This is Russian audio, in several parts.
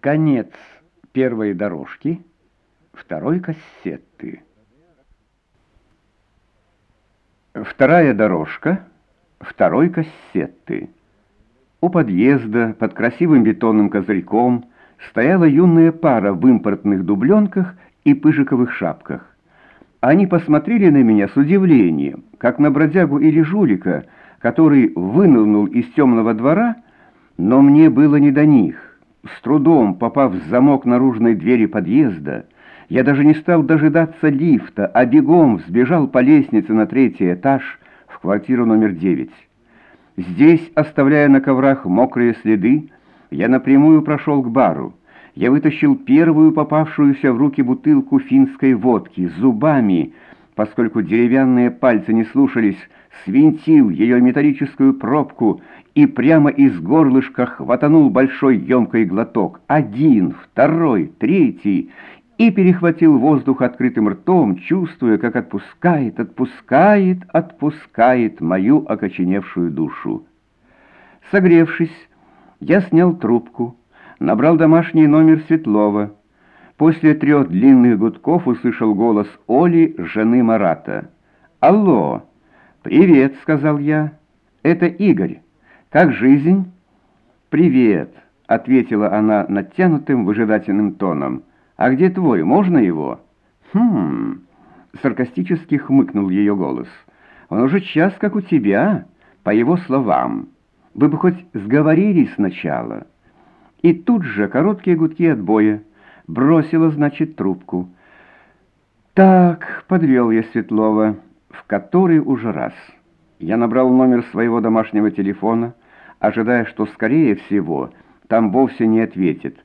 Конец первой дорожки второй кассеты. Вторая дорожка второй кассеты. У подъезда под красивым бетонным козырьком стояла юная пара в импортных дубленках и пыжиковых шапках. Они посмотрели на меня с удивлением, как на бродягу или жулика, который вынырнул из темного двора, но мне было не до них. С трудом попав в замок наружной двери подъезда, я даже не стал дожидаться лифта, а бегом сбежал по лестнице на третий этаж в квартиру номер девять. Здесь, оставляя на коврах мокрые следы, я напрямую прошел к бару. Я вытащил первую попавшуюся в руки бутылку финской водки зубами, поскольку деревянные пальцы не слушались, свинтил ее металлическую пробку и прямо из горлышка хватанул большой емкой глоток. Один, второй, третий, и перехватил воздух открытым ртом, чувствуя, как отпускает, отпускает, отпускает мою окоченевшую душу. Согревшись, я снял трубку, набрал домашний номер Светлова. После трех длинных гудков услышал голос Оли, жены Марата. «Алло!» «Привет», — сказал я. «Это Игорь. Как жизнь?» «Привет», — ответила она натянутым выжидательным тоном. «А где твой? Можно его?» «Хм...» — саркастически хмыкнул ее голос. «Он уже час, как у тебя, по его словам. Вы бы хоть сговорились сначала». И тут же короткие гудки отбоя. Бросила, значит, трубку. «Так», — подвел я Светлова, — в который уже раз. Я набрал номер своего домашнего телефона, ожидая, что, скорее всего, там вовсе не ответит.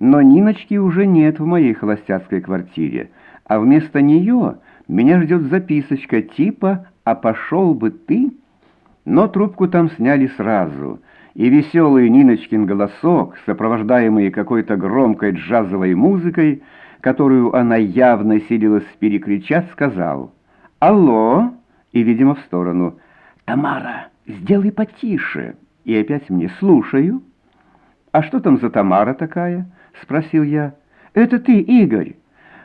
Но Ниночки уже нет в моей холостяцкой квартире, а вместо нее меня ждет записочка типа «А пошел бы ты?» Но трубку там сняли сразу, и веселый Ниночкин голосок, сопровождаемый какой-то громкой джазовой музыкой, которую она явно силилась перекричать, сказал — «Алло!» И, видимо, в сторону. «Тамара, сделай потише!» И опять мне «Слушаю!» «А что там за Тамара такая?» — спросил я. «Это ты, Игорь!»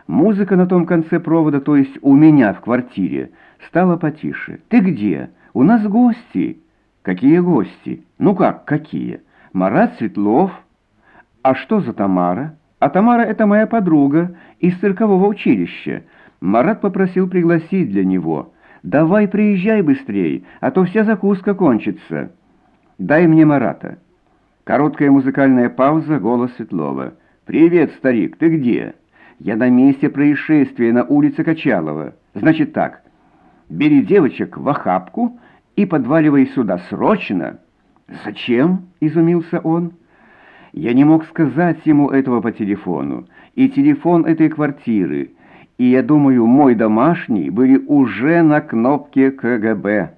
Музыка на том конце провода, то есть у меня в квартире, стала потише. «Ты где? У нас гости!» «Какие гости? Ну как, какие? Марат Светлов!» «А что за Тамара?» «А Тамара — это моя подруга из циркового училища. Марат попросил пригласить для него. «Давай приезжай быстрей, а то вся закуска кончится». «Дай мне Марата». Короткая музыкальная пауза, голос Светлова. «Привет, старик, ты где?» «Я на месте происшествия на улице Качалова. Значит так, бери девочек в охапку и подваливай сюда срочно». «Зачем?» — изумился он. Я не мог сказать ему этого по телефону, и телефон этой квартиры — и я думаю, мой домашний были уже на кнопке КГБ.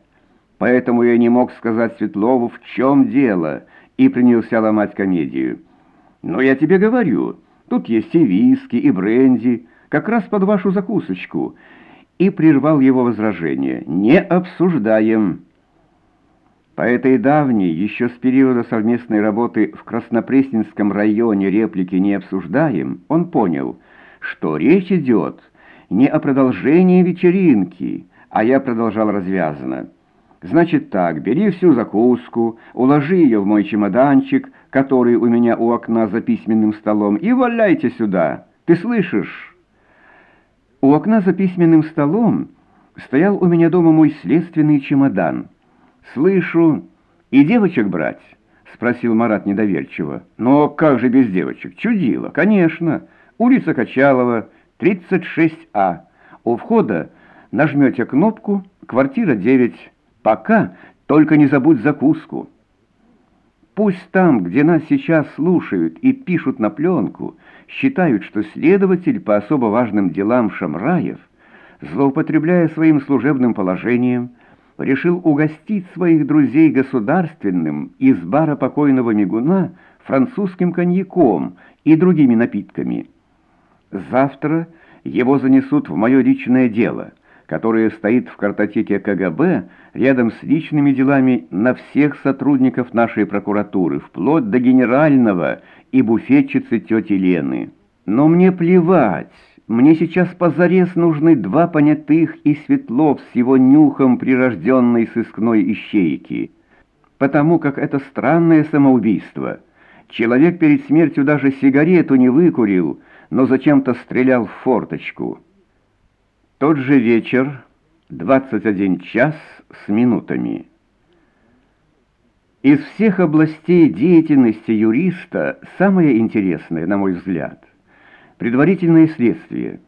Поэтому я не мог сказать Светлову, в чем дело, и принялся ломать комедию. Но я тебе говорю, тут есть и виски, и бренди, как раз под вашу закусочку. И прервал его возражение. Не обсуждаем. По этой давней, еще с периода совместной работы в Краснопресненском районе реплики «не обсуждаем», он понял, что речь идет не о продолжении вечеринки, а я продолжал развязанно. Значит так, бери всю закуску, уложи ее в мой чемоданчик, который у меня у окна за письменным столом, и валяйте сюда. Ты слышишь? У окна за письменным столом стоял у меня дома мой следственный чемодан. Слышу. И девочек брать? Спросил Марат недоверчиво. Но как же без девочек? Чудило, конечно. Улица Качалова, 36А. У входа нажмете кнопку «Квартира 9». Пока только не забудь закуску. Пусть там, где нас сейчас слушают и пишут на пленку, считают, что следователь по особо важным делам Шамраев, злоупотребляя своим служебным положением, решил угостить своих друзей государственным из бара покойного мигуна французским коньяком и другими напитками – Завтра его занесут в мое личное дело. которое стоит в картотеке КГБ рядом с личными делами на всех сотрудников нашей прокуратуры, вплоть до генерального и буфетчицы тети Лены. Но мне плевать, мне сейчас позарез нужны два понятых и Светлов с его нюхом прирожденной сыскной ищейки, потому как это странное самоубийство. Человек перед смертью даже сигарету не выкурил, но зачем-то стрелял в форточку. Тот же вечер, 21 час с минутами. Из всех областей деятельности юриста самое интересное, на мой взгляд, предварительное следствие.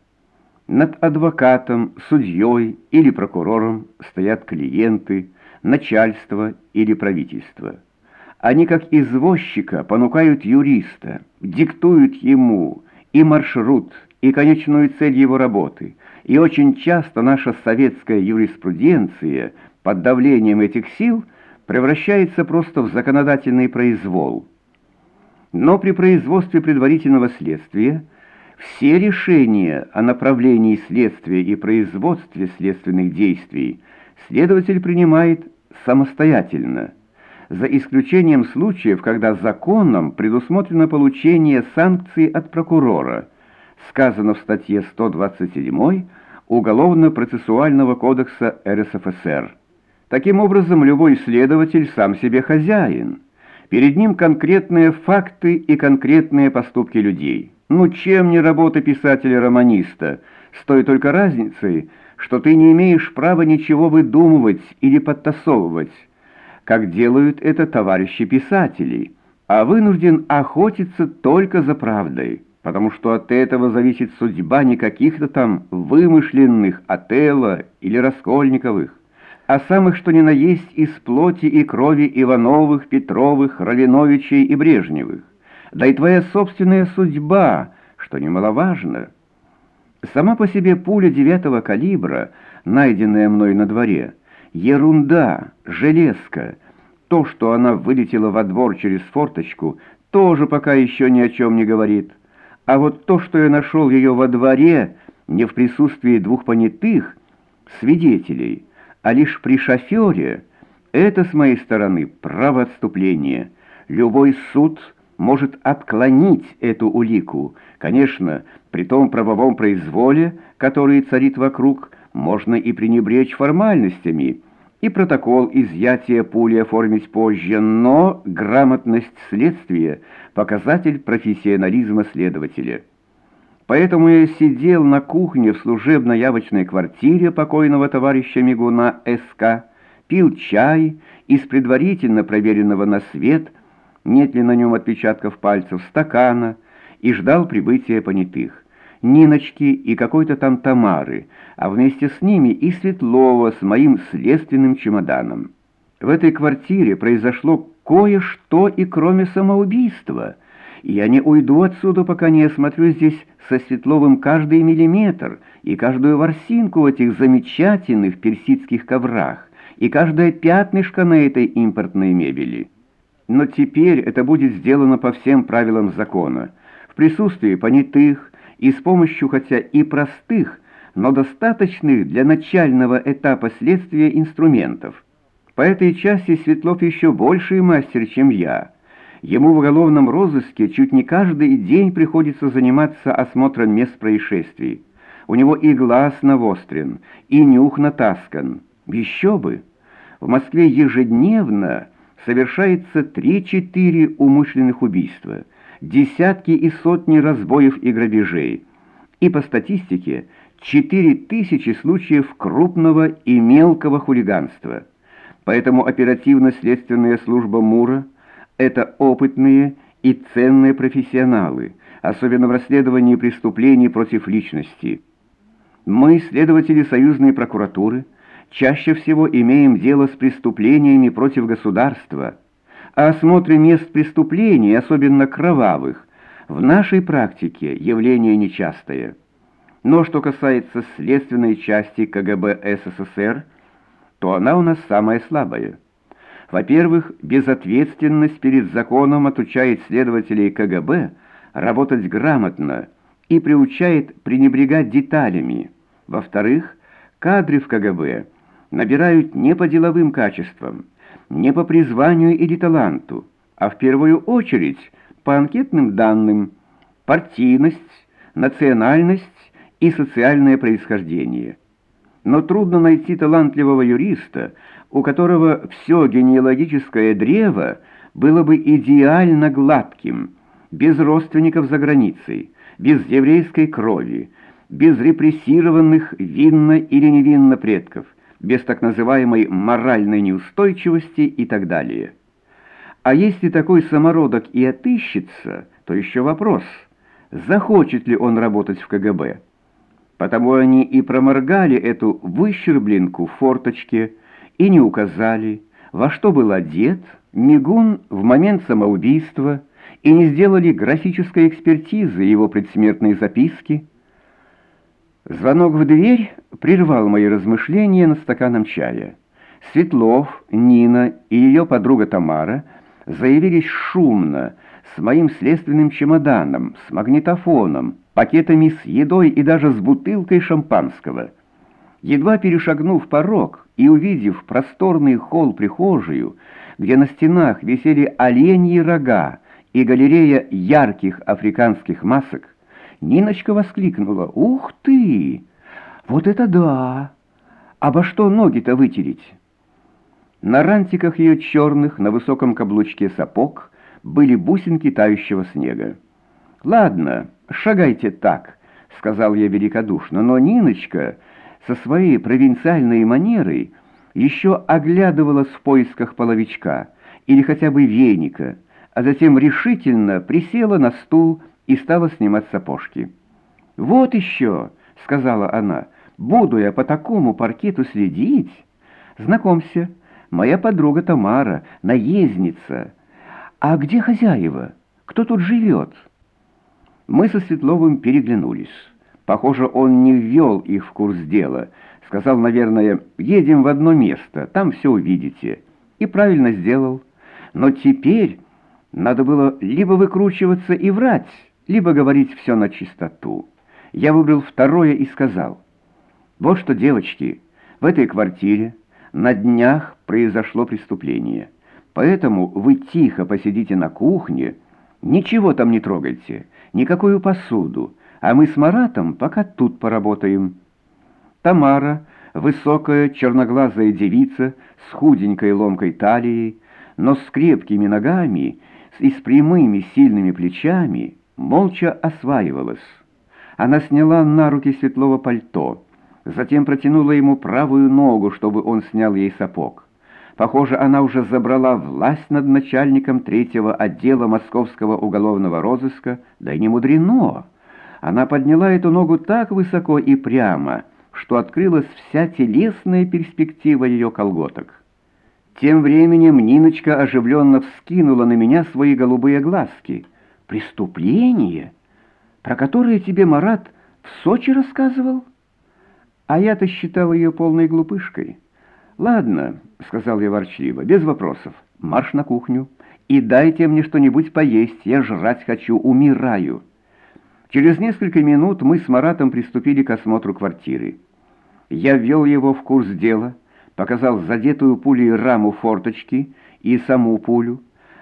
Над адвокатом, судьей или прокурором стоят клиенты, начальство или правительство. Они, как извозчика, понукают юриста, диктуют ему и маршрут, и конечную цель его работы. И очень часто наша советская юриспруденция под давлением этих сил превращается просто в законодательный произвол. Но при производстве предварительного следствия все решения о направлении следствия и производстве следственных действий следователь принимает самостоятельно, за исключением случаев, когда законом предусмотрено получение санкций от прокурора, сказано в статье 127 Уголовно-процессуального кодекса РСФСР. Таким образом, любой следователь сам себе хозяин. Перед ним конкретные факты и конкретные поступки людей. Ну чем не работа писателя-романиста, с той только разницей, что ты не имеешь права ничего выдумывать или подтасовывать, как делают это товарищи писатели, а вынужден охотиться только за правдой, потому что от этого зависит судьба не каких-то там вымышленных Отелло или Раскольниковых, а самых что ни на есть из плоти и крови Ивановых, Петровых, Равиновичей и Брежневых. Да и твоя собственная судьба, что немаловажно. Сама по себе пуля девятого калибра, найденная мной на дворе — Ерунда, железка. То, что она вылетела во двор через форточку, тоже пока еще ни о чем не говорит. А вот то, что я нашел ее во дворе, не в присутствии двух понятых, свидетелей, а лишь при шофере, это с моей стороны право отступления. Любой суд может отклонить эту улику. Конечно, при том правовом произволе, который царит вокруг, можно и пренебречь формальностями, и протокол изъятия пули оформить позже, но грамотность следствия – показатель профессионализма следователя. Поэтому я сидел на кухне в служебно-явочной квартире покойного товарища Мигуна СК, пил чай из предварительно проверенного на свет, нет ли на нем отпечатков пальцев, стакана, и ждал прибытия понятых. Ниночки и какой-то там Тамары, а вместе с ними и Светлова с моим следственным чемоданом. В этой квартире произошло кое-что и кроме самоубийства. Я не уйду отсюда, пока не осмотрю здесь со Светловым каждый миллиметр и каждую ворсинку в этих замечательных персидских коврах и каждое пятнышко на этой импортной мебели. Но теперь это будет сделано по всем правилам закона, в присутствии понятых, и с помощью хотя и простых, но достаточных для начального этапа следствия инструментов. По этой части Светлов еще больший мастер, чем я. Ему в уголовном розыске чуть не каждый день приходится заниматься осмотром мест происшествий. У него и глаз навострен, и нюх натаскан. Еще бы! В Москве ежедневно совершается 3-4 умышленных убийства – десятки и сотни разбоев и грабежей, и по статистике 4000 случаев крупного и мелкого хулиганства. Поэтому оперативно-следственная служба МУРа – это опытные и ценные профессионалы, особенно в расследовании преступлений против личности. Мы, следователи союзной прокуратуры, чаще всего имеем дело с преступлениями против государства – осмотре мест преступлений, особенно кровавых, в нашей практике явление нечастое. Но что касается следственной части КГБ СССР, то она у нас самая слабая. Во-первых, безответственность перед законом отучает следователей КГБ работать грамотно и приучает пренебрегать деталями. Во-вторых, Кадры в КГБ набирают не по деловым качествам, не по призванию или таланту, а в первую очередь по анкетным данным, партийность, национальность и социальное происхождение. Но трудно найти талантливого юриста, у которого все генеалогическое древо было бы идеально гладким, без родственников за границей, без еврейской крови, без репрессированных винно или невинно предков, без так называемой моральной неустойчивости и так далее. А если такой самородок и отыщется, то еще вопрос, захочет ли он работать в КГБ. Потому они и проморгали эту выщербленку в форточке и не указали, во что был одет Мигун в момент самоубийства, и не сделали графической экспертизы его предсмертной записки. Звонок в дверь прервал мои размышления над стаканом чая. Светлов, Нина и ее подруга Тамара заявились шумно, с моим следственным чемоданом, с магнитофоном, пакетами с едой и даже с бутылкой шампанского. Едва перешагнув порог и увидев просторный холл-прихожую, где на стенах висели оленьи рога, и галерея ярких африканских масок, Ниночка воскликнула «Ух ты! Вот это да! Обо что ноги-то вытереть?» На рантиках ее черных, на высоком каблучке сапог были бусинки тающего снега. «Ладно, шагайте так», — сказал я великодушно, но Ниночка со своей провинциальной манерой еще оглядывалась в поисках половичка или хотя бы веника, а затем решительно присела на стул и стала снимать сапожки. «Вот еще», — сказала она, — «буду я по такому паркету следить. Знакомься, моя подруга Тамара, наездница. А где хозяева? Кто тут живет?» Мы со Светловым переглянулись. Похоже, он не ввел их в курс дела. Сказал, наверное, «Едем в одно место, там все увидите». И правильно сделал. Но теперь... Надо было либо выкручиваться и врать, либо говорить все на чистоту. Я выбрал второе и сказал, «Вот что, девочки, в этой квартире на днях произошло преступление, поэтому вы тихо посидите на кухне, ничего там не трогайте, никакую посуду, а мы с Маратом пока тут поработаем». Тамара, высокая черноглазая девица с худенькой ломкой талией, но с крепкими ногами и с прямыми сильными плечами молча осваивалась. Она сняла на руки светлого пальто, затем протянула ему правую ногу, чтобы он снял ей сапог. Похоже, она уже забрала власть над начальником третьего отдела московского уголовного розыска, да и не мудрено. Она подняла эту ногу так высоко и прямо, что открылась вся телесная перспектива ее колготок. Тем временем Ниночка оживленно вскинула на меня свои голубые глазки. «Преступление? Про которое тебе Марат в Сочи рассказывал?» А я-то считал ее полной глупышкой. «Ладно», — сказал я ворчливо, — «без вопросов. Марш на кухню. И дайте мне что-нибудь поесть, я жрать хочу, умираю». Через несколько минут мы с Маратом приступили к осмотру квартиры. Я ввел его в курс дела — показал задетую пулей раму форточки и саму пулю,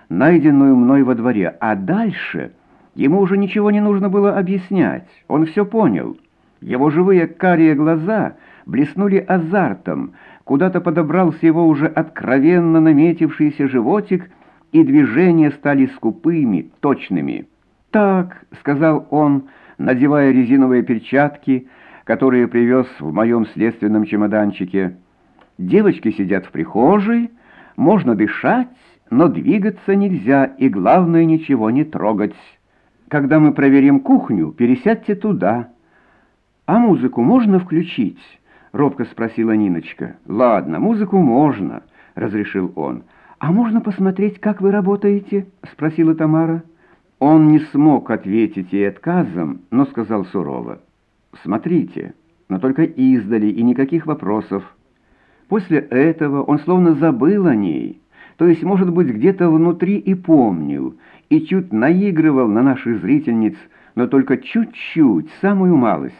найденную мной во дворе, а дальше ему уже ничего не нужно было объяснять, он все понял. Его живые карие глаза блеснули азартом, куда-то подобрался его уже откровенно наметившийся животик, и движения стали скупыми, точными. «Так», — сказал он, надевая резиновые перчатки, которые привез в моем следственном чемоданчике, — Девочки сидят в прихожей, можно дышать, но двигаться нельзя, и главное ничего не трогать. Когда мы проверим кухню, пересядьте туда. А музыку можно включить? Робко спросила Ниночка. Ладно, музыку можно, разрешил он. А можно посмотреть, как вы работаете? Спросила Тамара. Он не смог ответить ей отказом, но сказал сурово. «Смотрите, но только издали и никаких вопросов. После этого он словно забыл о ней, то есть, может быть, где-то внутри и помнил, и чуть наигрывал на наших зрительниц, но только чуть-чуть, самую малость.